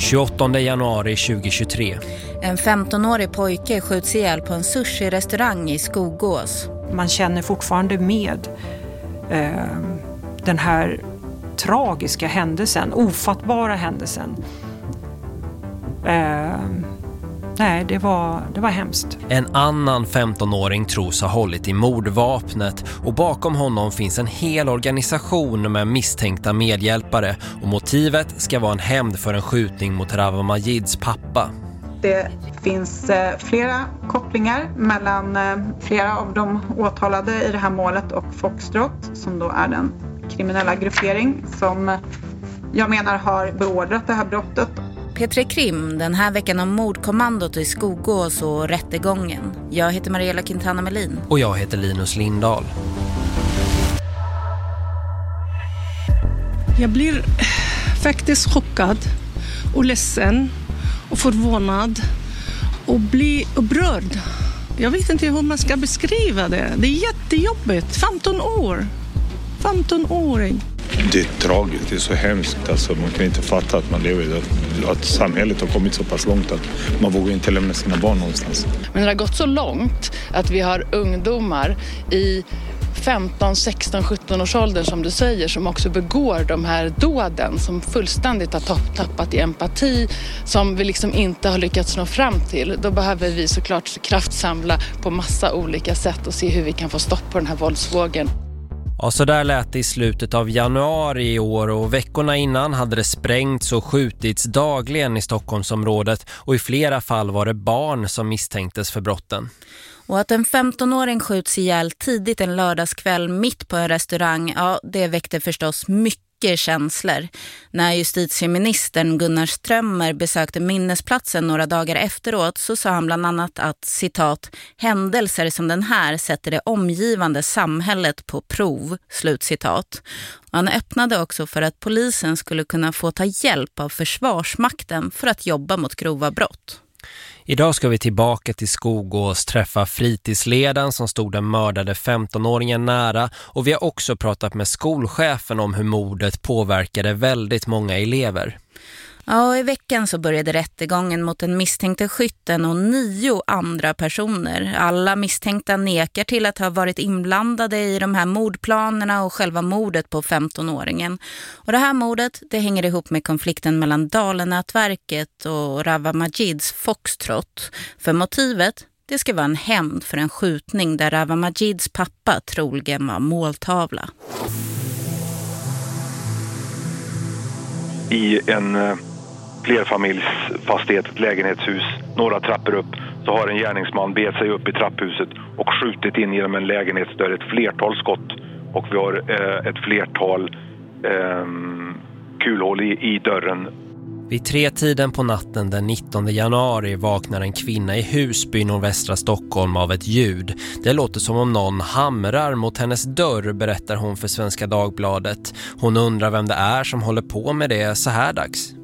28 januari 2023. En 15-årig pojke skjuts ihjäl på en sushi-restaurang i Skogås. Man känner fortfarande med eh, den här tragiska händelsen, ofattbara händelsen. Eh, nej, det var, det var hemskt. En annan 15-åring tros ha hållit i mordvapnet och bakom honom finns en hel organisation med misstänkta medhjälpare och motivet ska vara en hämnd för en skjutning mot Rawa Majids pappa. Det finns eh, flera kopplingar mellan eh, flera av de åtalade i det här målet och Foxtrot som då är den kriminella gruppering som jag menar har beordrat det här brottet. P3 Krim, den här veckan om mordkommandot i Skogås och rättegången. Jag heter Mariella Quintana Melin. Och jag heter Linus Lindahl. Jag blir faktiskt chockad och ledsen och förvånad och blir upprörd. Jag vet inte hur man ska beskriva det. Det är jättejobbigt. 15 år. 15-åring. Det är tragiskt, det är så hemskt. Alltså, man kan inte fatta att man lever i det. Att samhället har kommit så pass långt att man vågar inte lämna sina barn någonstans. Men det har gått så långt att vi har ungdomar i 15, 16, 17 års åldern som du säger som också begår de här dåden som fullständigt har tappat i empati som vi liksom inte har lyckats nå fram till. Då behöver vi såklart kraftsamla på massa olika sätt och se hur vi kan få stopp på den här våldsvågen. Ja, så där lät det i slutet av januari i år och veckorna innan hade det sprängts och skjutits dagligen i Stockholmsområdet och i flera fall var det barn som misstänktes för brotten. Och att en 15-åring skjuts ihjäl tidigt en lördagskväll mitt på en restaurang, ja det väckte förstås mycket känslor. När justitieministern Gunnar Strömmer besökte minnesplatsen några dagar efteråt så sa han bland annat att citat händelser som den här sätter det omgivande samhället på prov, slutcitat. Han öppnade också för att polisen skulle kunna få ta hjälp av försvarsmakten för att jobba mot grova brott. Idag ska vi tillbaka till Skogås träffa fritidsledaren som stod den mördade 15-åringen nära och vi har också pratat med skolchefen om hur mordet påverkade väldigt många elever. Ja, i veckan så började rättegången mot den misstänkte skytten och nio andra personer. Alla misstänkta nekar till att ha varit inblandade i de här mordplanerna och själva mordet på 15-åringen. Och det här mordet det hänger ihop med konflikten mellan Dalenätverket och Rawa Majids Foxtrot. För motivet det ska vara en hämnd för en skjutning där Rawa Majids pappa troligen var måltavla. I en eh, flerfamiljsfastighet, ett lägenhetshus, några trappor upp så har en gärningsman bet sig upp i trapphuset och skjutit in genom en lägenhetsdörr ett flertal skott. Och vi har eh, ett flertal eh, kulhål i, i dörren. Vid tre tiden på natten den 19 januari vaknar en kvinna i Husby nordvästra Stockholm av ett ljud. Det låter som om någon hamrar mot hennes dörr, berättar hon för Svenska Dagbladet. Hon undrar vem det är som håller på med det så här dags.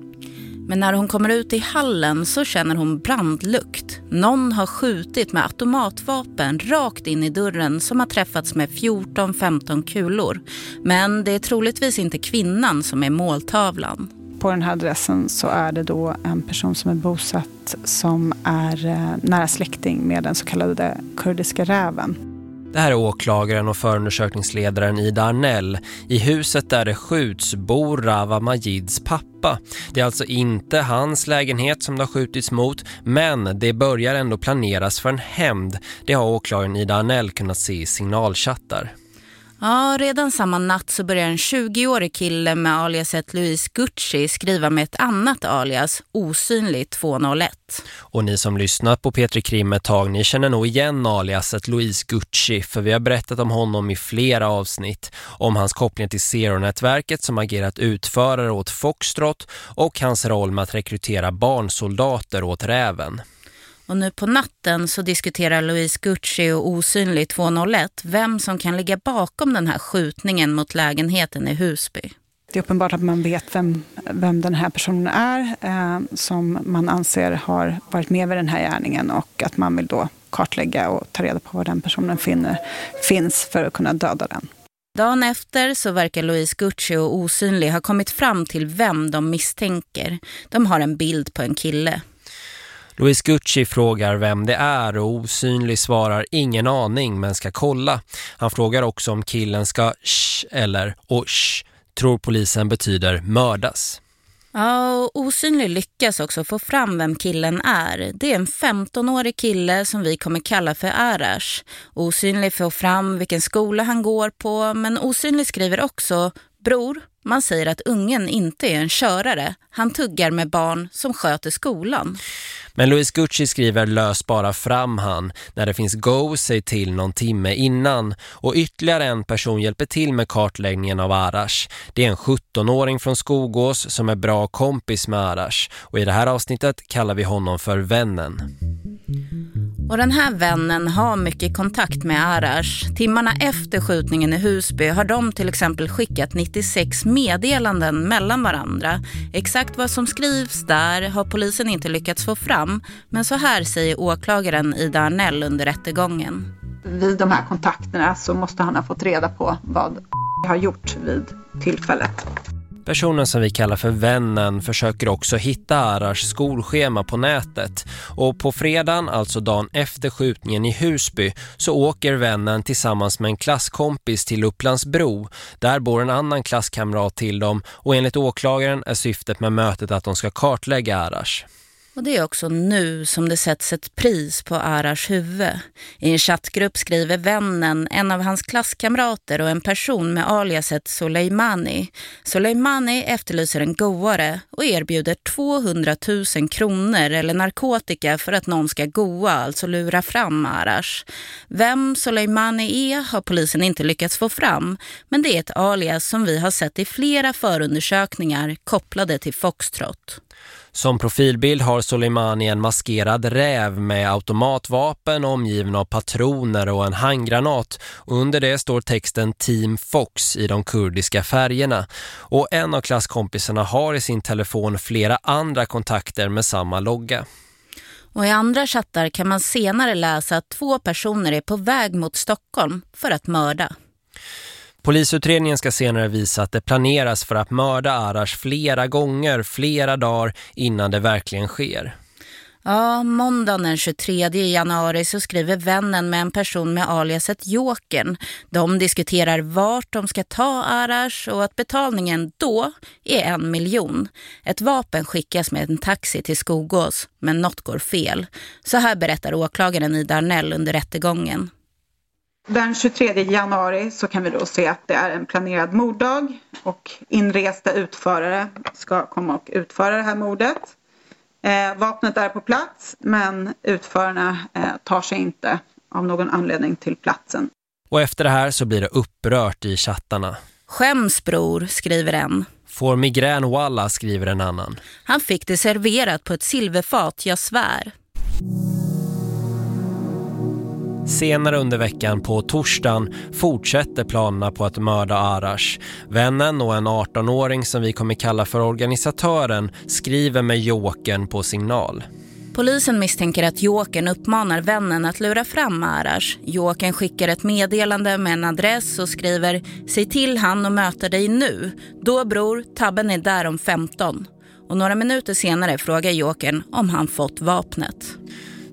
Men när hon kommer ut i hallen så känner hon brandlukt. Någon har skjutit med automatvapen rakt in i dörren som har träffats med 14-15 kulor. Men det är troligtvis inte kvinnan som är måltavlan. På den här adressen så är det då en person som är bosatt som är eh, nära släkting med den så kallade kurdiska räven. Det här är åklagaren och förundersökningsledaren Ida Arnell. I huset där det skjuts bor Rava Majids pappa. Det är alltså inte hans lägenhet som det har skjutits mot, men det börjar ändå planeras för en hämnd. Det har åklagaren Ida Arnell kunnat se i signalchattar. Ja, redan samma natt så börjar en 20-årig kille med aliaset Louise Gucci skriva med ett annat alias, osynligt 201. Och ni som lyssnat på Petri Krim ett tag, ni känner nog igen aliaset Louise Gucci för vi har berättat om honom i flera avsnitt. Om hans koppling till Zero-nätverket som agerat utförare åt Foxtrot och hans roll med att rekrytera barnsoldater åt Räven. Och nu på natten så diskuterar Louise Gucci och Osynlig 201 vem som kan ligga bakom den här skjutningen mot lägenheten i Husby. Det är uppenbart att man vet vem, vem den här personen är eh, som man anser har varit med vid den här gärningen och att man vill då kartlägga och ta reda på var den personen finner, finns för att kunna döda den. Dagen efter så verkar Louise Gucci och Osynlig ha kommit fram till vem de misstänker. De har en bild på en kille. Louise Gucci frågar vem det är och Osynlig svarar ingen aning men ska kolla. Han frågar också om killen ska sh eller och sh tror polisen betyder mördas. Ja, Osynlig lyckas också få fram vem killen är. Det är en 15-årig kille som vi kommer kalla för Arash. Osynlig får fram vilken skola han går på, men Osynlig skriver också Bror, man säger att ungen inte är en körare. Han tuggar med barn som sköter skolan. Men Louise Gucci skriver lös bara fram han när det finns go sig till någon timme innan och ytterligare en person hjälper till med kartläggningen av Arash. Det är en 17-åring från Skogås som är bra kompis med Arash och i det här avsnittet kallar vi honom för vännen. Och den här vännen har mycket kontakt med Arash. Timmarna efter skjutningen i Husby har de till exempel skickat 96 meddelanden mellan varandra. Exakt vad som skrivs där har polisen inte lyckats få fram. Men så här säger åklagaren Ida Arnell under rättegången. Vid de här kontakterna så måste han ha fått reda på vad har gjort vid tillfället. Personen som vi kallar för vännen försöker också hitta Arash skolschema på nätet. Och på fredagen, alltså dagen efter skjutningen i Husby, så åker vännen tillsammans med en klasskompis till Upplandsbro. Där bor en annan klasskamrat till dem och enligt åklagaren är syftet med mötet att de ska kartlägga Arash. Och det är också nu som det sätts ett pris på Arash huvud. I en chattgrupp skriver vännen, en av hans klasskamrater och en person med aliaset Soleimani. Soleimani efterlyser en goare och erbjuder 200 000 kronor eller narkotika för att någon ska goa, alltså lura fram Arash. Vem Soleimani är har polisen inte lyckats få fram, men det är ett alias som vi har sett i flera förundersökningar kopplade till Foxtrot. Som profilbild har Soleimani en maskerad räv med automatvapen omgiven av patroner och en handgranat. Under det står texten Team Fox i de kurdiska färgerna. Och en av klasskompisarna har i sin telefon flera andra kontakter med samma logga. Och i andra chattar kan man senare läsa att två personer är på väg mot Stockholm för att mörda. Polisutredningen ska senare visa att det planeras för att mörda Arash flera gånger, flera dagar innan det verkligen sker. Ja, måndagen den 23 januari så skriver vännen med en person med aliaset Jokern. De diskuterar vart de ska ta Arash och att betalningen då är en miljon. Ett vapen skickas med en taxi till Skogås, men något går fel. Så här berättar åklagaren i Darnell under rättegången. Den 23 januari så kan vi då se att det är en planerad morddag och inresta utförare ska komma och utföra det här mordet. Eh, vapnet är på plats men utförarna eh, tar sig inte av någon anledning till platsen. Och efter det här så blir det upprört i chattarna. Skäms bror, skriver en. Får migrän walla, skriver en annan. Han fick det serverat på ett silverfat, jag svär. Senare under veckan på torsdagen fortsätter planerna på att mörda Arash. Vännen och en 18-åring som vi kommer kalla för organisatören skriver med Jokern på signal. Polisen misstänker att Jokern uppmanar vännen att lura fram Arash. Jokern skickar ett meddelande med en adress och skriver Säg till han och möta dig nu. Då bror, tabben är där om 15. Och några minuter senare frågar Jokern om han fått vapnet.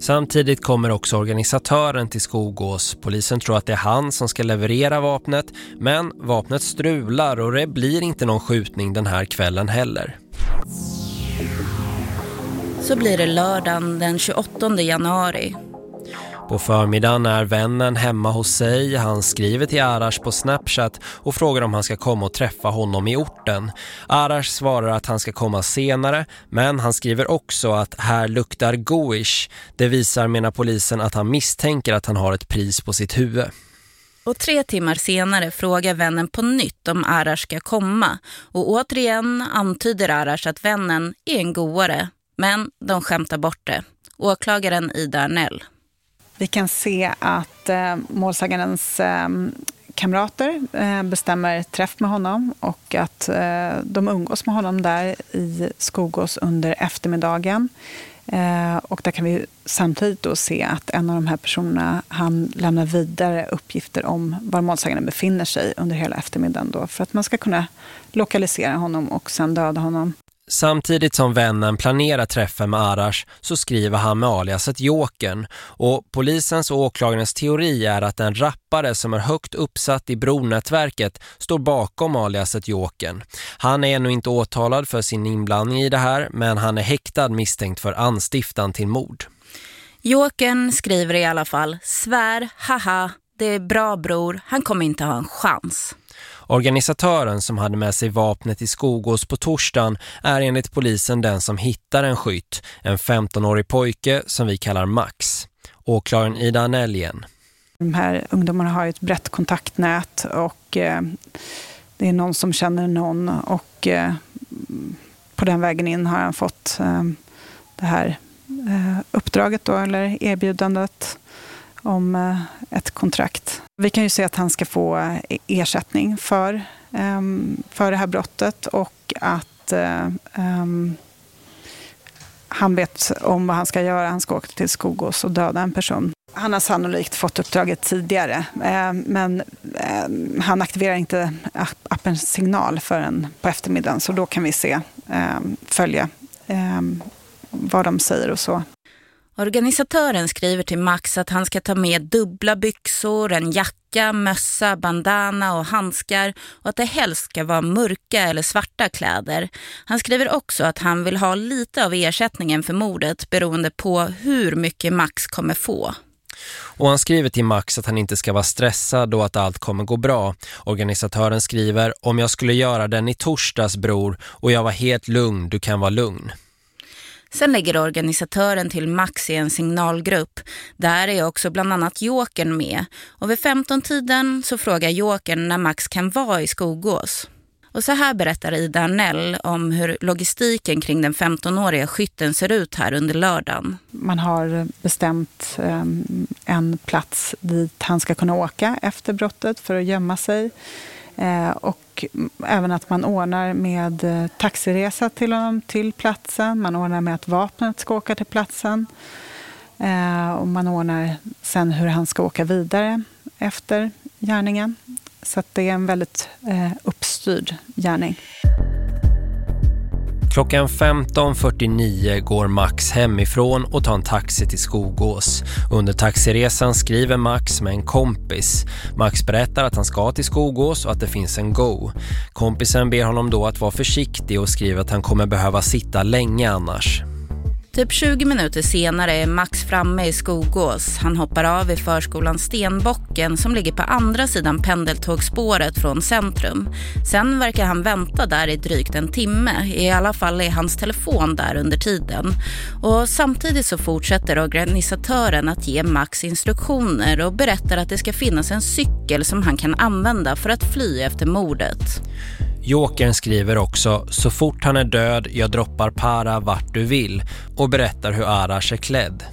Samtidigt kommer också organisatören till Skogås. Polisen tror att det är han som ska leverera vapnet men vapnet strular och det blir inte någon skjutning den här kvällen heller. Så blir det lördagen den 28 januari. På förmiddagen är vännen hemma hos sig. Han skriver till Arash på Snapchat och frågar om han ska komma och träffa honom i orten. Arash svarar att han ska komma senare men han skriver också att här luktar goish. Det visar menar polisen att han misstänker att han har ett pris på sitt huvud. Och tre timmar senare frågar vännen på nytt om Arash ska komma. Och återigen antyder Arash att vännen är en goare. Men de skämtar bort det. Åklagaren Ida Arnell. Vi kan se att eh, målsägandens eh, kamrater eh, bestämmer träff med honom och att eh, de umgås med honom där i Skogås under eftermiddagen. Eh, och där kan vi samtidigt då se att en av de här personerna han lämnar vidare uppgifter om var målsäganden befinner sig under hela eftermiddagen då, för att man ska kunna lokalisera honom och sen döda honom. Samtidigt som vännen planerar träffen med Arash så skriver han med aliaset Jokern och polisens och åklagarens teori är att en rappare som är högt uppsatt i bronätverket står bakom aliaset Jokern. Han är ännu inte åtalad för sin inblandning i det här men han är häktad misstänkt för anstiftan till mord. Jokern skriver i alla fall, svär, haha, det är bra bror, han kommer inte ha en chans. Organisatören som hade med sig vapnet i Skogås på torsdagen är enligt polisen den som hittar en skytt, en 15-årig pojke som vi kallar Max. Åklagaren Ida Anelien. De här ungdomarna har ett brett kontaktnät och eh, det är någon som känner någon och eh, på den vägen in har han fått eh, det här eh, uppdraget då, eller erbjudandet om eh, ett kontrakt. Vi kan ju se att han ska få eh, ersättning för, ehm, för det här brottet och att um, han vet om vad han ska göra. Han ska åka till Skogås och döda en person. Han har sannolikt fått uppdraget tidigare, ehm, men han aktiverar inte appens signal förrän på eftermiddagen. Så då kan vi se, följa vad de säger och så. Organisatören skriver till Max att han ska ta med dubbla byxor, en jacka, mössa, bandana och handskar och att det helst ska vara mörka eller svarta kläder. Han skriver också att han vill ha lite av ersättningen för mordet beroende på hur mycket Max kommer få. Och han skriver till Max att han inte ska vara stressad och att allt kommer gå bra. Organisatören skriver, om jag skulle göra den i torsdags bror och jag var helt lugn, du kan vara lugn. Sen lägger organisatören till Max i en signalgrupp. Där är också bland annat Jokern med. Och vid 15-tiden så frågar Jokern när Max kan vara i Skogås. Och så här berättar Ida Arnell om hur logistiken kring den 15-åriga skytten ser ut här under lördagen. Man har bestämt ehm, en plats dit han ska kunna åka efter brottet för att gömma sig. Eh, och och även att man ordnar med eh, taxiresa till honom till platsen. Man ordnar med att vapnet ska åka till platsen. Eh, och man ordnar sen hur han ska åka vidare efter gärningen. Så det är en väldigt eh, uppstyrd gärning. Klockan 15.49 går Max hemifrån och tar en taxi till Skogås. Under taxiresan skriver Max med en kompis. Max berättar att han ska till Skogås och att det finns en go. Kompisen ber honom då att vara försiktig och skriver att han kommer behöva sitta länge annars. Typ 20 minuter senare är Max framme i Skogås. Han hoppar av i förskolan Stenbocken som ligger på andra sidan pendeltågspåret från centrum. Sen verkar han vänta där i drygt en timme. I alla fall är hans telefon där under tiden. Och samtidigt så fortsätter organisatören att ge Max instruktioner och berättar att det ska finnas en cykel som han kan använda för att fly efter mordet. Jokern skriver också så fort han är död jag droppar para vart du vill och berättar hur Arash är klädd.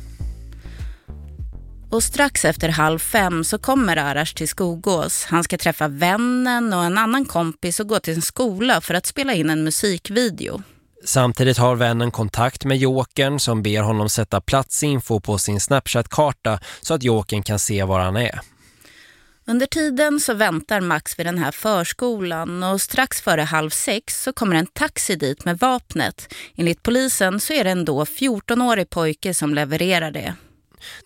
Och strax efter halv fem så kommer Arash till Skogås. Han ska träffa vännen och en annan kompis och gå till en skola för att spela in en musikvideo. Samtidigt har vännen kontakt med Jokern som ber honom sätta platsinfo på sin Snapchat-karta så att Jokern kan se var han är. Under tiden så väntar Max vid den här förskolan och strax före halv sex så kommer en taxi dit med vapnet. Enligt polisen så är det en då 14-årig pojke som levererar det.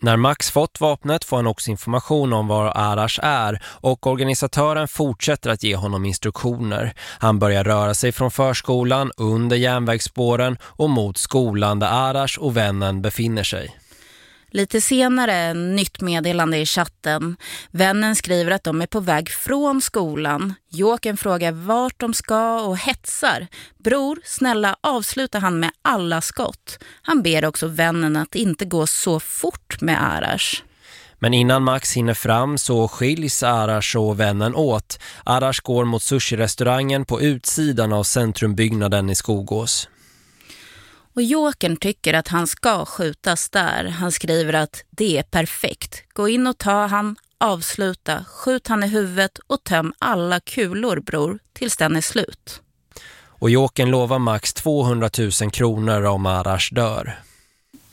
När Max fått vapnet får han också information om var Arash är och organisatören fortsätter att ge honom instruktioner. Han börjar röra sig från förskolan under järnvägsspåren och mot skolan där Arash och vännen befinner sig. Lite senare, nytt meddelande i chatten. Vännen skriver att de är på väg från skolan. Jåken frågar vart de ska och hetsar. Bror, snälla avsluta han med alla skott. Han ber också vännen att inte gå så fort med Arash. Men innan Max hinner fram så skiljs Arash och vännen åt. Arash går mot sushi-restaurangen på utsidan av centrumbyggnaden i Skogås. Och Jokern tycker att han ska skjutas där. Han skriver att det är perfekt. Gå in och ta han Avsluta, skjut han i huvudet och töm alla kulor bror tills den är slut. Och Jåken lovar max 200 000 kronor om Arash dör.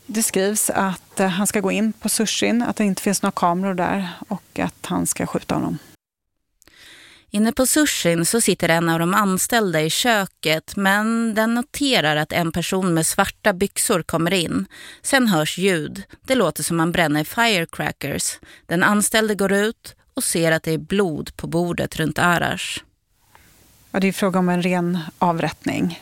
Det skrivs att eh, han ska gå in på sushin, att det inte finns några kameror där och att han ska skjuta honom. Inne på sushin så sitter en av de anställda i köket men den noterar att en person med svarta byxor kommer in. Sen hörs ljud. Det låter som man bränner firecrackers. Den anställde går ut och ser att det är blod på bordet runt Arash. Ja, det är fråga om en ren avrättning.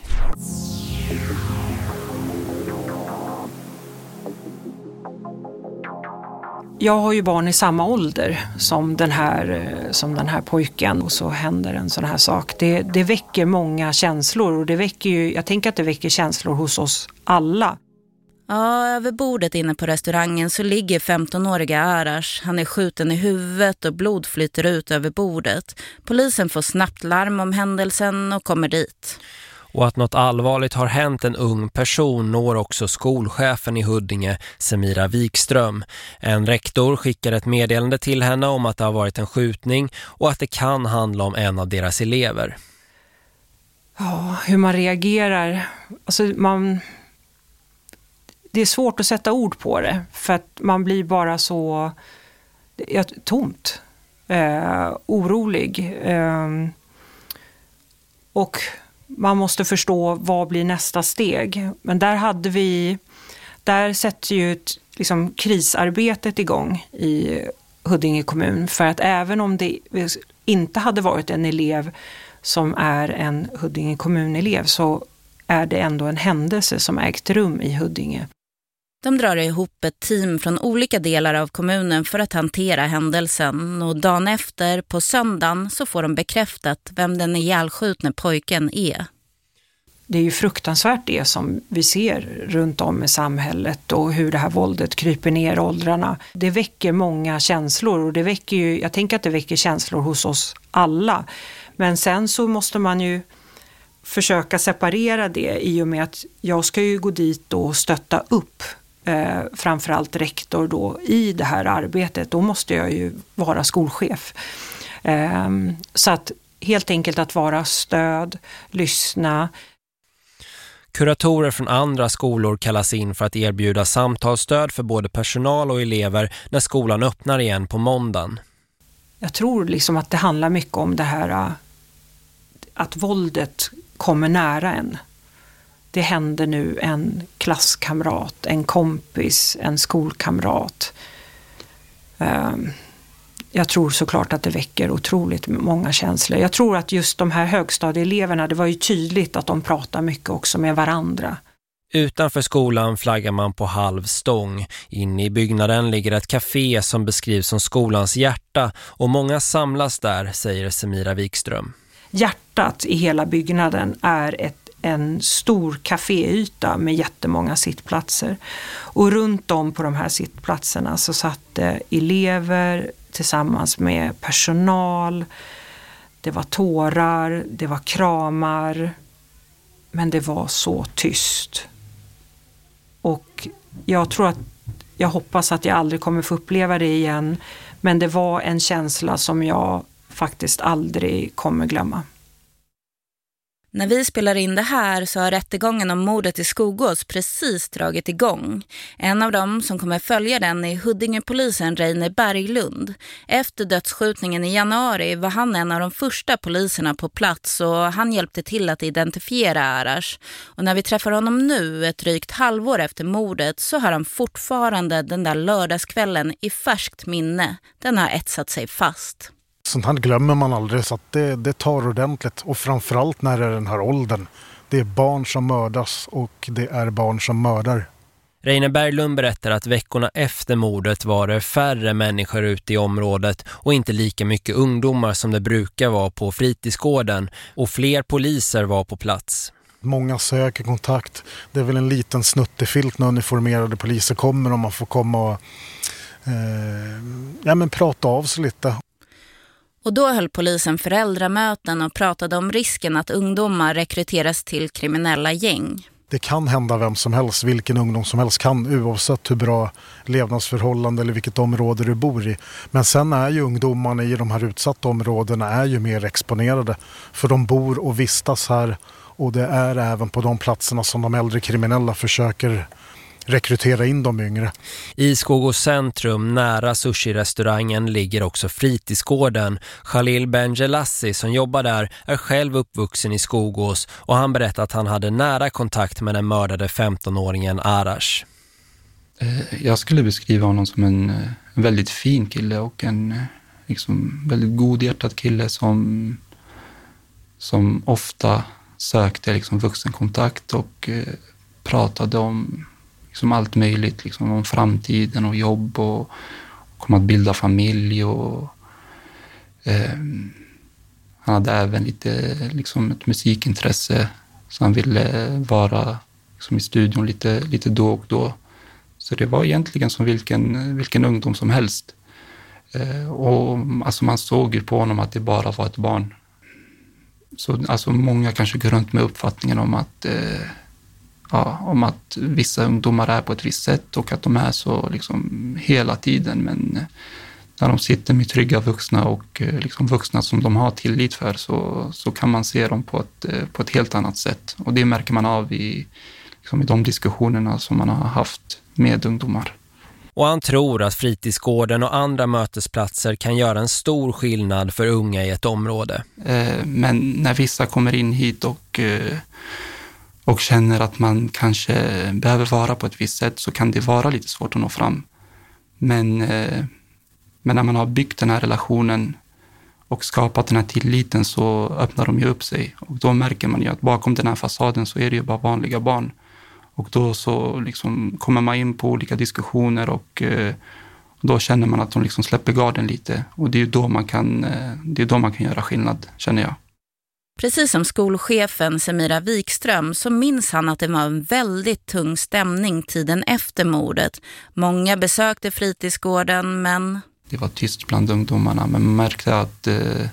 Jag har ju barn i samma ålder som den här, eh, som den här pojken och så händer en sån här sak. Det, det väcker många känslor och det väcker ju, jag tänker att det väcker känslor hos oss alla. Ja, över bordet inne på restaurangen så ligger 15-åriga Arash. Han är skjuten i huvudet och blod flyter ut över bordet. Polisen får snabbt larm om händelsen och kommer dit. Och att något allvarligt har hänt en ung person når också skolchefen i Huddinge, Semira Wikström. En rektor skickar ett meddelande till henne om att det har varit en skjutning och att det kan handla om en av deras elever. Ja, hur man reagerar. Alltså man... Det är svårt att sätta ord på det för att man blir bara så ja, tomt, eh, orolig. Eh, och man måste förstå vad blir nästa steg. Men där hade vi, där sätter ju ett, liksom, krisarbetet igång i Huddinge kommun. För att även om det inte hade varit en elev som är en Huddinge kommunelev så är det ändå en händelse som ägt rum i Huddinge. De drar ihop ett team från olika delar av kommunen för att hantera händelsen och dagen efter, på söndagen, så får de bekräftat vem den ihjälskjutne pojken är. Det är ju fruktansvärt det som vi ser runt om i samhället och hur det här våldet kryper ner åldrarna. Det väcker många känslor och det väcker ju, jag tänker att det väcker känslor hos oss alla. Men sen så måste man ju försöka separera det i och med att jag ska ju gå dit och stötta upp eh, framförallt rektor då i det här arbetet, då måste jag ju vara skolchef. Eh, så att helt enkelt att vara stöd, lyssna. Kuratorer från andra skolor kallas in för att erbjuda samtalsstöd för både personal och elever när skolan öppnar igen på måndagen. Jag tror liksom att det handlar mycket om det här eh, att våldet kommer nära en det händer nu en klasskamrat, en kompis, en skolkamrat. Ehm, jag tror såklart att det väcker otroligt många känslor. Jag tror att just de här högstadieeleverna, det var ju tydligt att de pratar mycket också med varandra. Utanför skolan flaggar man på halv stång. Inne i byggnaden ligger ett café som beskrivs som skolans hjärta och många samlas där, säger Semira Wikström. Hjärtat i hela byggnaden är ett en stor kaféyta med jättemånga sittplatser. Och runt om på de här sittplatserna så satt elever tillsammans med personal. Det var tårar, det var kramar. Men det var så tyst. Och jag tror att, jag hoppas att jag aldrig kommer få uppleva det igen. Men det var en känsla som jag faktiskt aldrig kommer glömma. När vi spelar in det här så har rättegången om mordet i Skogås precis dragit igång. En av dem som kommer följa den är Huddingepolisen Reine Berglund. Efter dödsskjutningen i januari var han en av de första poliserna på plats och han hjälpte till att identifiera Arash. Och när vi träffar honom nu, ett drygt halvår efter mordet, så har han fortfarande den där lördagskvällen i färskt minne. Den har etsat sig fast. Sånt här glömmer man aldrig så att det, det tar ordentligt och framförallt när det är den här åldern. Det är barn som mördas och det är barn som mördar. Reine Berglund berättar att veckorna efter mordet var det färre människor ute i området och inte lika mycket ungdomar som det brukar vara på fritidsgården och fler poliser var på plats. Många söker kontakt. Det är väl en liten snuttefilt när uniformerade poliser kommer och man får komma och eh, ja, men prata av sig lite. Och då höll polisen föräldramöten och pratade om risken att ungdomar rekryteras till kriminella gäng. det kan hända vem som helst, vilken ungdom som helst kan oavsett hur bra levnadsförhållande eller vilket område du bor i. Men sen är ju ungdomarna i de här utsatta områdena är ju mer exponerade för de bor och vistas här och det är även på de platserna som de äldre kriminella försöker rekrytera in de yngre. I Skogås centrum nära sushi-restaurangen ligger också fritidsgården. Khalil Benjelassi som jobbar där är själv uppvuxen i Skogås och han berättar att han hade nära kontakt med den mördade 15-åringen Arash. Eh, jag skulle beskriva honom som en, en väldigt fin kille och en liksom, väldigt godhjärtad kille som, som ofta sökte liksom, vuxenkontakt och eh, pratade om liksom allt möjligt, liksom om framtiden och jobb och, och att bilda familj. Och, eh, han hade även lite liksom ett musikintresse, så han ville vara liksom i studion lite, lite då och då. Så det var egentligen som vilken, vilken ungdom som helst. Eh, och alltså man såg ju på honom att det bara var ett barn. Så alltså många kanske går runt med uppfattningen om att eh, ja, om att vissa ungdomar är på ett visst sätt och att de är så liksom hela tiden. Men när de sitter med trygga vuxna och eh, liksom vuxna som de har tillit för så, så kan man se dem på ett, eh, på ett helt annat sätt. Och det märker man av i, liksom i de diskussionerna som man har haft med ungdomar. Och han tror att fritidsgården och andra mötesplatser kan göra en stor skillnad för unga i ett område. Eh, men när vissa kommer in hit och och känner att man kanske behöver vara på ett visst sätt så kan det vara lite svårt att nå fram. Men, eh, men när man har byggt den här relationen och skapat den här tilliten så öppnar de ju upp sig och då märker man ju att bakom den här fasaden så är det ju bara vanliga barn. Och då så liksom kommer man in på olika diskussioner och eh, då känner man att de liksom släpper garden lite och det är då man kan, eh, det är då man kan göra skillnad, känner jag. Precis som skolchefen Semira Wikström så minns han att det var en väldigt tung stämning tiden efter mordet. Många besökte fritidsgården men... Det var tyst bland ungdomarna men man märkte att, eh,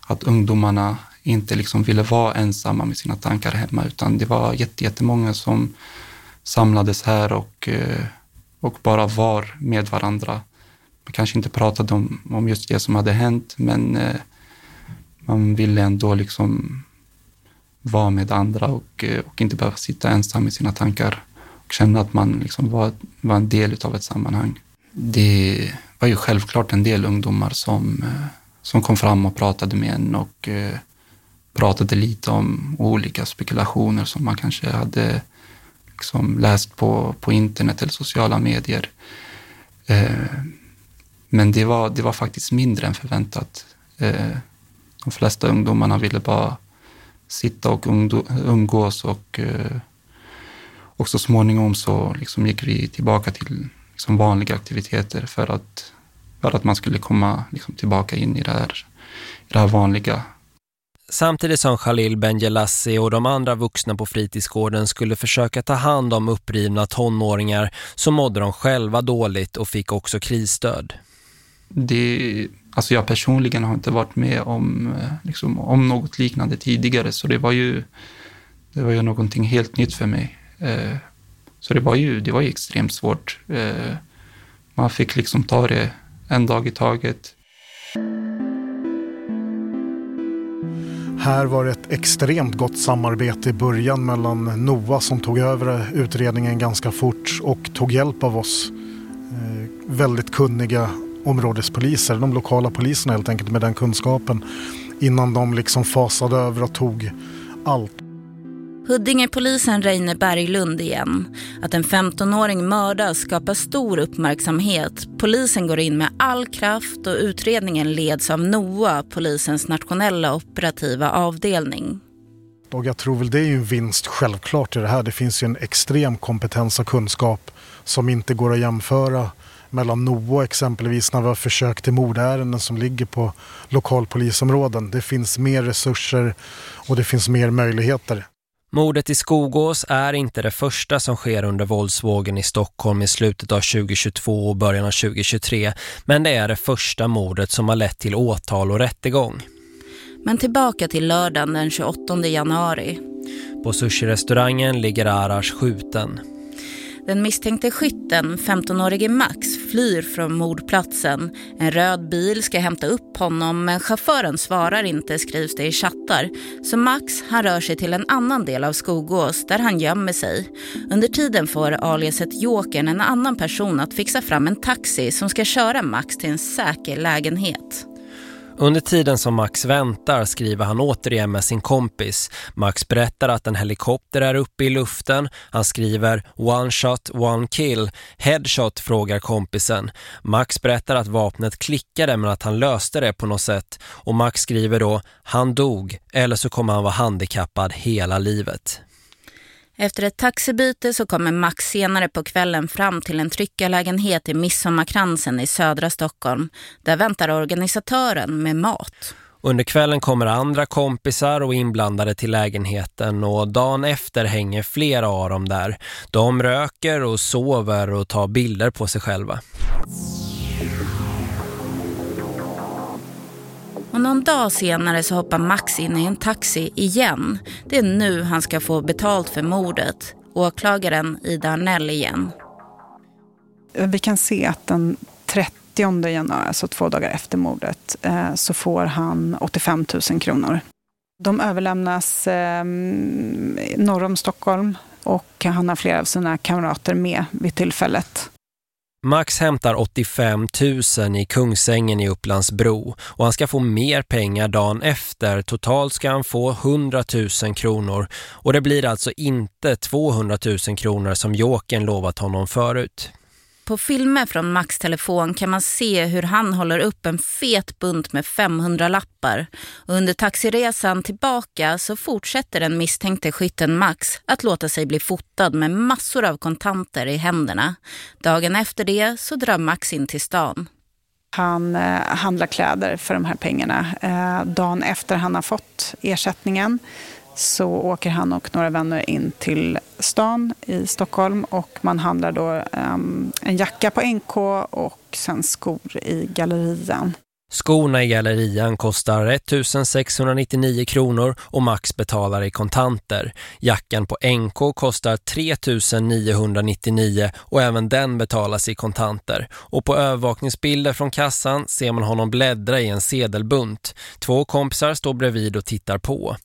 att ungdomarna inte liksom ville vara ensamma med sina tankar hemma utan det var jättemånga som samlades här och, eh, och bara var med varandra. Man kanske inte pratade om, om just det som hade hänt men eh, man ville ändå liksom vara med andra och, eh, och inte behöva sitta ensam i sina tankar och känna att man liksom var, var en del av ett sammanhang. Det var ju självklart en del ungdomar som, eh, som kom fram och pratade med en och eh, pratade lite om olika spekulationer som man kanske hade liksom läst på, på internet eller sociala medier. Men det var, det var faktiskt mindre än förväntat. De flesta ungdomarna ville bara sitta och umgås och, eh, och så småningom så liksom gick vi tillbaka till liksom vanliga aktiviteter för att, för att man skulle komma liksom tillbaka in i det här, i det här vanliga. Samtidigt som Khalil Benjelassi och de andra vuxna på fritidsgården skulle försöka ta hand om upprivna tonåringar så mådde de själva dåligt och fick också krisstöd. Det Alltså jag personligen har inte varit med om, eh, liksom, om något liknande tidigare, så det var ju, det var ju någonting helt nytt för mig. Eh, så det var ju, det var ju extremt svårt. Eh, man fick liksom ta det en dag i taget. Här var det ett extremt gott samarbete i början mellan NOA som tog över utredningen ganska fort och tog hjälp av oss eh, väldigt kunniga områdespoliser, de lokala poliserna helt enkelt med den kunskapen innan de liksom fasade över och tog allt. Huddingepolisen Reine Berglund igen. Att en 15-åring mördas skapar stor uppmärksamhet. Polisen går in med all kraft och utredningen leds av NOA, polisens nationella operativa avdelning. Och jag tror väl det är ju en vinst självklart i det här. Det finns ju en extrem kompetens och kunskap som inte går att jämföra mellan NOA exempelvis när vi har försökt till mordärenden som ligger på lokalpolisområden. Det finns mer resurser och det finns mer möjligheter. Mordet i Skogås är inte det första som sker under våldsvågen i Stockholm i slutet av 2022 och början av 2023. Men det är det första mordet som har lett till åtal och rättegång. Men tillbaka till lördagen den 28 januari. På sushi-restaurangen ligger Arash skjuten. Den misstänkte skytten, 15-årige Max, flyr från mordplatsen. En röd bil ska hämta upp honom men chauffören svarar inte skrivs det i chattar. Så Max han rör sig till en annan del av Skogås där han gömmer sig. Under tiden får aliaset Jokern en annan person att fixa fram en taxi som ska köra Max till en säker lägenhet. Under tiden som Max väntar skriver han återigen med sin kompis. Max berättar att en helikopter är uppe i luften. Han skriver one shot, one kill. Headshot frågar kompisen. Max berättar att vapnet klickade men att han löste det på något sätt. Och Max skriver då, han dog eller så kommer han vara handikappad hela livet. Efter ett taxibyte så kommer Max senare på kvällen fram till en tryckarlägenhet i Midsommarkransen i södra Stockholm. Där väntar organisatören med mat. Under kvällen kommer andra kompisar och inblandade till lägenheten och dagen efter hänger flera av dem där. De röker och sover och tar bilder på sig själva. Och någon dag senare så hoppar Max in i en taxi igen. Det är nu han ska få betalt för mordet. Åklagaren Ida Arnell igen. Vi kan se att den 30 januari, alltså två dagar efter mordet, eh, så får han 85 000 kronor. De överlämnas eh, norr om Stockholm och han har flera av sina kamrater med vid tillfället. Max hämtar 85 000 i Kungsängen i Upplandsbro och han ska få mer pengar dagen efter. Totalt ska han få 100 000 kronor och det blir alltså inte 200 000 kronor som Jåken lovat honom förut. På filmer från Max telefon kan man se hur han håller upp en fet bunt med 500 lappar. Och under taxiresan tillbaka så fortsätter den misstänkte skytten Max att låta sig bli fotad med massor av kontanter i händerna. Dagen efter det så drar Max in till stan. Han eh, handlar kläder för de här pengarna. Eh, dagen efter han har fått ersättningen så åker han och några vänner in till stan i Stockholm och man handlar då um, en jacka på NK och sen skor i gallerian. Skorna i gallerian kostar 1699 kronor och Max betalar i kontanter. Jackan på NK kostar 3999 och även den betalas i kontanter. Och på övervakningsbilder från kassan ser man honom bläddra i en sedelbunt. Två kompisar står bredvid och tittar på.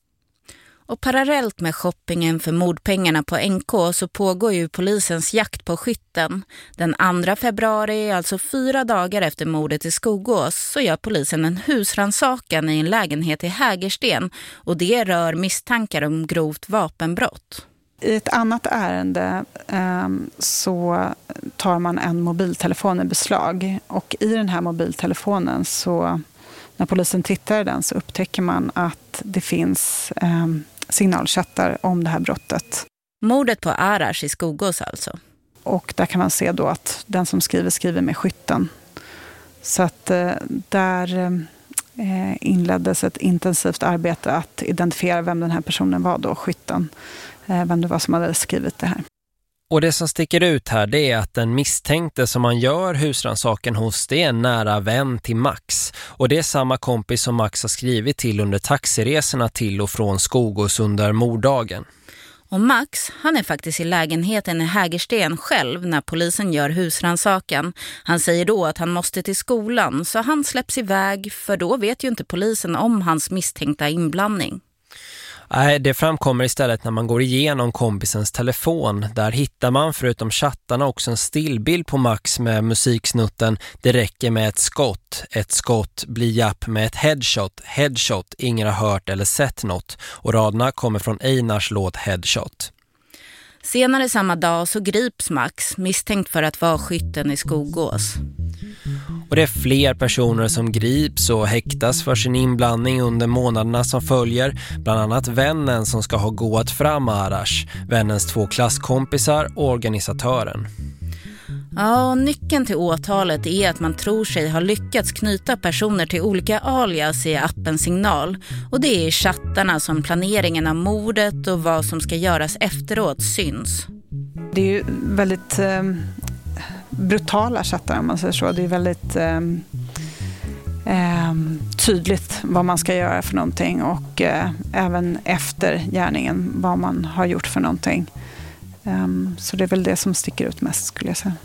Och parallellt med shoppingen för mordpengarna på NK så pågår ju polisens jakt på skytten. Den 2 februari, alltså fyra dagar efter mordet i Skogås, så gör polisen en husransakan i en lägenhet i Hägersten och det rör misstankar om grovt vapenbrott. I ett annat ärende eh, så tar man en mobiltelefon i beslag och i den här mobiltelefonen så när polisen tittar i den så upptäcker man att det finns eh, signalchattar om det här brottet. Mordet på Arash i Skogås alltså? Och där kan man se då att den som skriver skriver med skytten. Så att eh, där eh, inleddes ett intensivt arbete att identifiera vem den här personen var då, skytten. Eh, vem det var som hade skrivit det här. Och det som sticker ut här det är att den misstänkte som man gör husransaken hos det är en nära vän till Max. Och det är samma kompis som Max har skrivit till under taxiresorna till och från Skogås under morddagen. Och Max, han är faktiskt i lägenheten i Hägersten själv när polisen gör husransaken. Han säger då att han måste till skolan så han släpps iväg för då vet ju inte polisen om hans misstänkta inblandning. Nej, det framkommer istället när man går igenom kompisens telefon. Där hittar man förutom chattarna också en stillbild på Max med musiksnutten Det räcker med ett skott. Ett skott blir japp med ett headshot. Headshot, ingen har hört eller sett något. Och raderna kommer från Einars låt Headshot. Senare samma dag så grips Max misstänkt för att vara skytten i Skogås. Och det är fler personer som grips och häktas för sin inblandning under månaderna som följer. Bland annat vännen som ska ha gått fram Arash, vännens två klasskompisar och organisatören. Ja, nyckeln till åtalet är att man tror sig ha lyckats knyta personer till olika alias i appen Signal. Och det är i chattarna som planeringen av mordet och vad som ska göras efteråt syns. Det är ju väldigt eh, brutala chattar om man säger så. Det är väldigt... Eh, eh, tydligt vad man ska göra för någonting och eh, även efter gärningen vad man har gjort för någonting. Eh, så det är väl det som sticker ut mest skulle jag säga.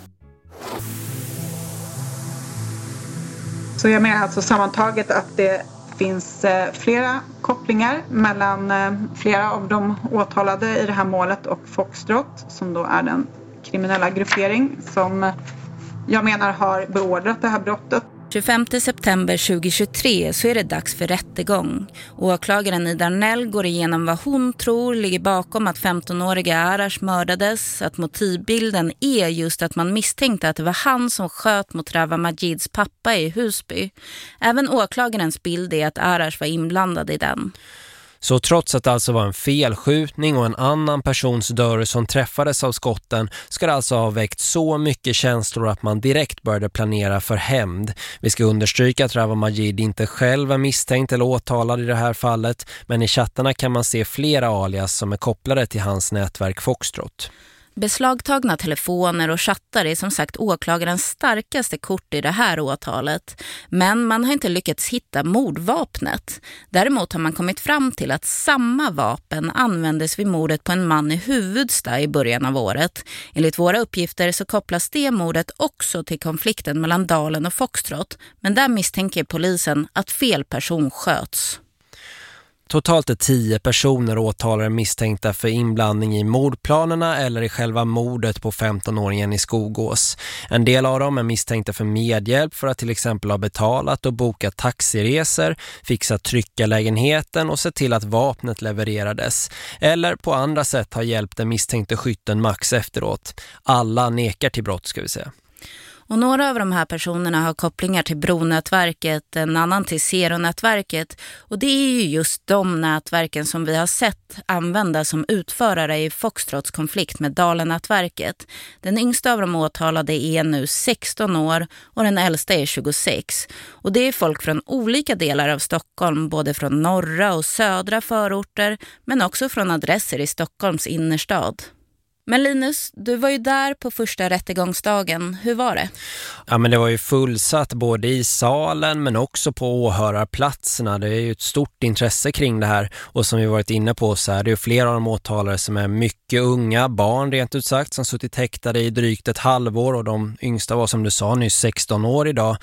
Så jag menar alltså sammantaget att det finns eh, flera kopplingar mellan eh, flera av de åtalade i det här målet och Foxtrot som då är den kriminella gruppering som jag menar har beordrat det här brottet. 25 september 2023 så är det dags för rättegång. Åklagaren Ida Nell går igenom vad hon tror ligger bakom att 15-åriga Arash mördades. Att motivbilden är just att man misstänkte att det var han som sköt mot Rava Majids pappa i Husby. Även åklagarens bild är att Arash var inblandad i den. Så trots att det alltså var en felskjutning och en annan persons dörr som träffades av skotten ska det alltså ha väckt så mycket känslor att man direkt började planera för hämnd. Vi ska understryka att Rava Majid inte själv är misstänkt eller åtalad i det här fallet men i chattarna kan man se flera alias som är kopplade till hans nätverk Foxtrot. Beslagtagna telefoner och chattar är som sagt åklagarens starkaste kort i det här åtalet. Men man har inte lyckats hitta mordvapnet. Däremot har man kommit fram till att samma vapen användes vid mordet på en man i Huvudsta i början av året. Enligt våra uppgifter så kopplas det mordet också till konflikten mellan Dalen och Foxtrot. Men där misstänker polisen att fel person sköts. Totalt är tio personer åtalade misstänkta för inblandning i mordplanerna eller i själva mordet på 15-åringen i Skogås. En del av dem är misstänkta för medhjälp för att till exempel ha betalat och bokat taxiresor, fixat tryckarlägenheten och se till att vapnet levererades. Eller på andra sätt har hjälpt den misstänkte skytten Max efteråt. Alla nekar till brott ska vi säga. Och några av de här personerna har kopplingar till Bronätverket, en annan till Seronätverket. Och det är ju just de nätverken som vi har sett användas som utförare i Foxtrots konflikt med Dalenätverket. Den yngsta av de åtalade är nu 16 år och den äldsta är 26. Och det är folk från olika delar av Stockholm, både från norra och södra förorter men också från adresser i Stockholms innerstad. Men Linus, du var ju där på första rättegångsdagen. Hur var det? Ja men det var ju fullsatt både i salen men också på åhörarplatserna. Det är ju ett stort intresse kring det här och som vi varit inne på så är det ju flera av de åtalare som är mycket unga, barn rent ut sagt, som suttit häktade i drygt ett halvår och de yngsta var som du sa nyss 16 år idag.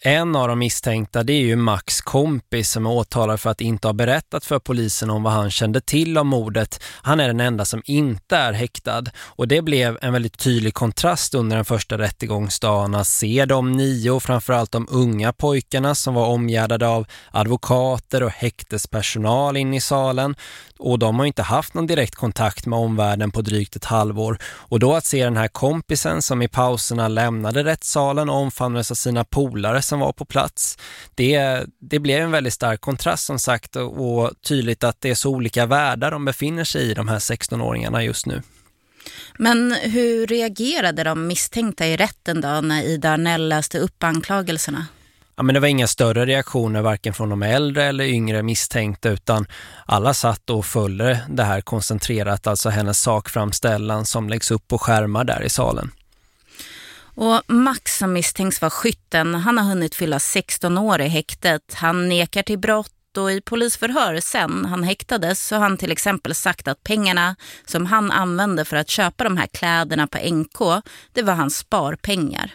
En av de misstänkta det är ju Max kompis som är åtalad för att inte ha berättat för polisen om vad han kände till om mordet. Han är den enda som inte är häktad och det blev en väldigt tydlig kontrast under den första rättegångsdagen att se de nio och framförallt de unga pojkarna som var omgärdade av advokater och häktespersonal in i salen och de har inte haft någon direkt kontakt med omvärlden på drygt ett halvår och då att se den här kompisen som i pauserna lämnade rättssalen och omfamnades av sina polare som var på plats det, det blev en väldigt stark kontrast som sagt och tydligt att det är så olika världar de befinner sig i de här 16-åringarna just nu. Men hur reagerade de misstänkta i rätten då när Ida Arnell läste upp anklagelserna? Ja, men det var inga större reaktioner varken från de äldre eller yngre misstänkta utan alla satt och följde det här koncentrerat, alltså hennes sakframställan som läggs upp på skärmar där i salen. Och Max som misstänks vara skytten, han har hunnit fylla 16 år i häktet. Han nekar till brott och i polisförhör sen han häktades så har han till exempel sagt att pengarna som han använde för att köpa de här kläderna på NK, det var hans sparpengar.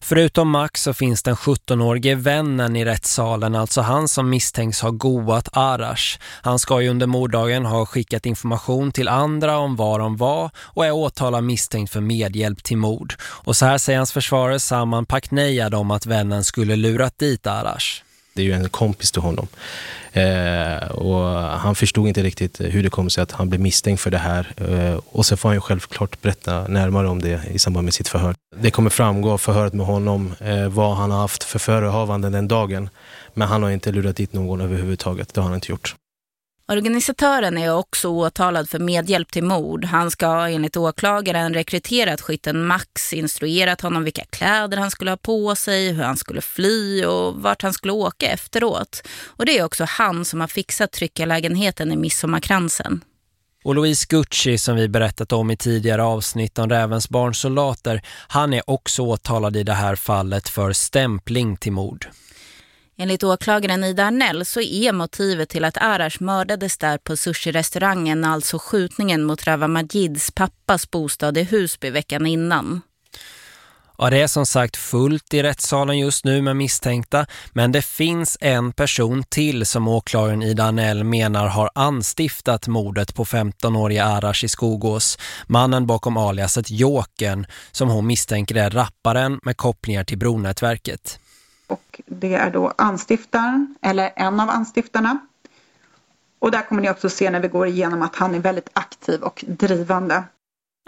Förutom Max så finns den 17-årige vännen i rättssalen, alltså han som misstänks ha goat Arash. Han ska ju under morddagen ha skickat information till andra om var de var och är åtalad misstänkt för medhjälp till mord. Och så här säger hans försvarare Saman Paknejad om att vännen skulle lurat dit Arash. Det är ju en kompis till honom. Eh, och han förstod inte riktigt hur det kom sig att han blev misstänkt för det här. Eh, och så får han ju självklart berätta närmare om det i samband med sitt förhör. Det kommer framgå av förhöret med honom eh, vad han har haft för förehavanden den dagen. Men han har inte lurat dit någon överhuvudtaget. Det har han inte gjort. Organisatören är också åtalad för medhjälp till mord. Han ska enligt åklagaren rekryterat skytten Max, instruerat honom vilka kläder han skulle ha på sig, hur han skulle fly och vart han skulle åka efteråt. Och det är också han som har fixat tryckarlägenheten i Midsommarkransen. Och Louise Gucci som vi berättat om i tidigare avsnitt om Rävens barnsoldater, han är också åtalad i det här fallet för stämpling till mord. Enligt åklagaren Ida Arnell så är motivet till att Arash mördades där på sushi-restaurangen alltså skjutningen mot Rava Majids pappas bostad i Husby veckan innan. Ja, det är som sagt fullt i rättssalen just nu med misstänkta, men det finns en person till som åklagaren Ida Anell menar har anstiftat mordet på 15-åriga Arash i Skogås, mannen bakom aliaset Jokern, som hon misstänker är rapparen med kopplingar till bronätverket. Och det är då anstiftaren, eller en av anstiftarna. Och där kommer ni också se när vi går igenom att han är väldigt aktiv och drivande.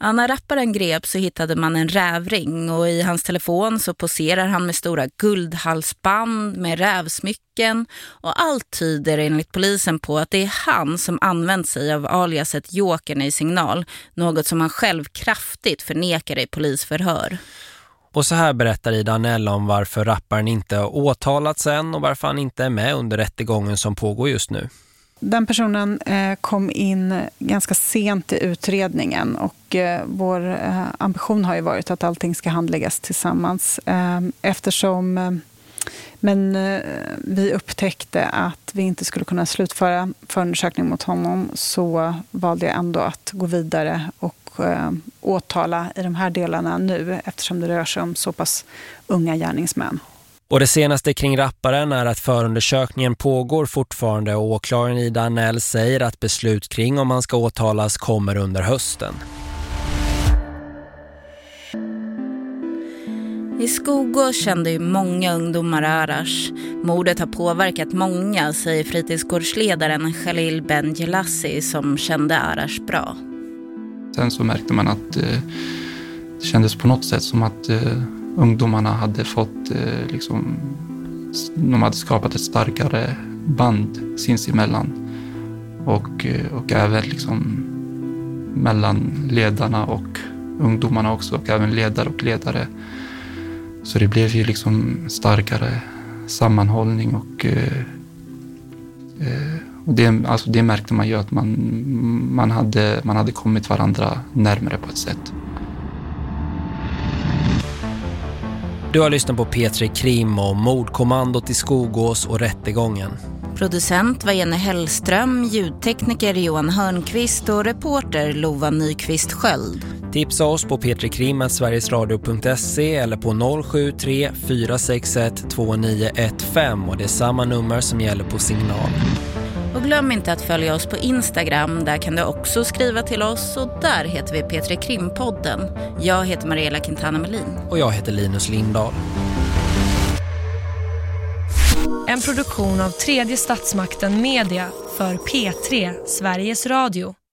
när rapparen grep så hittade man en rävring och i hans telefon så poserar han med stora guldhalsband med rävsmycken och allt tyder enligt polisen på att det är han som använt sig av aliaset Jokern i signal, något som han själv kraftigt förnekar i polisförhör. Och så här berättar Ida Anell om varför rapparen inte har åtalats än och varför han inte är med under rättegången som pågår just nu. Den personen eh, kom in ganska sent i utredningen och eh, vår eh, ambition har ju varit att allting ska handläggas tillsammans. Eftersom men vi upptäckte att vi inte skulle kunna slutföra förundersökning mot honom så valde jag ändå att gå vidare och åtala i de här delarna nu eftersom det rör sig om så pass unga gärningsmän. Och det senaste kring rapparen är att förundersökningen pågår fortfarande och åklagaren Ida Anell säger att beslut kring om man ska åtalas kommer under hösten. I Skogås kände ju många ungdomar Arash. Mordet har påverkat många, säger fritidsgårdsledaren Khalil Ben Jelassi som kände Arash bra. Sen så märkte man att eh, det kändes på något sätt som att eh, ungdomarna hade fått, eh, liksom, de hade skapat ett starkare band sinsemellan. Och, och även liksom mellan ledarna och ungdomarna också och även ledare och ledare. Så det blev ju liksom starkare sammanhållning och, eh, och det, alltså det märkte man ju att man, man, hade, man hade kommit varandra närmare på ett sätt. Du har lyssnat på P3 Krim och mordkommandot i Skogås och rättegången. Producent var Jenny Hellström, ljudtekniker Johan Hörnqvist och reporter Lova Nyqvist Sköld. Tipsa oss på p3krim.sverigesradio.se eller på 073 461 2915 och det är samma nummer som gäller på signal. Och glöm inte att följa oss på Instagram. Där kan du också skriva till oss och där heter vi P3 Krimpodden. Jag heter Mariella Quintana Melin. Och jag heter Linus Lindahl. En produktion av tredje statsmakten Media för P3 Sveriges Radio.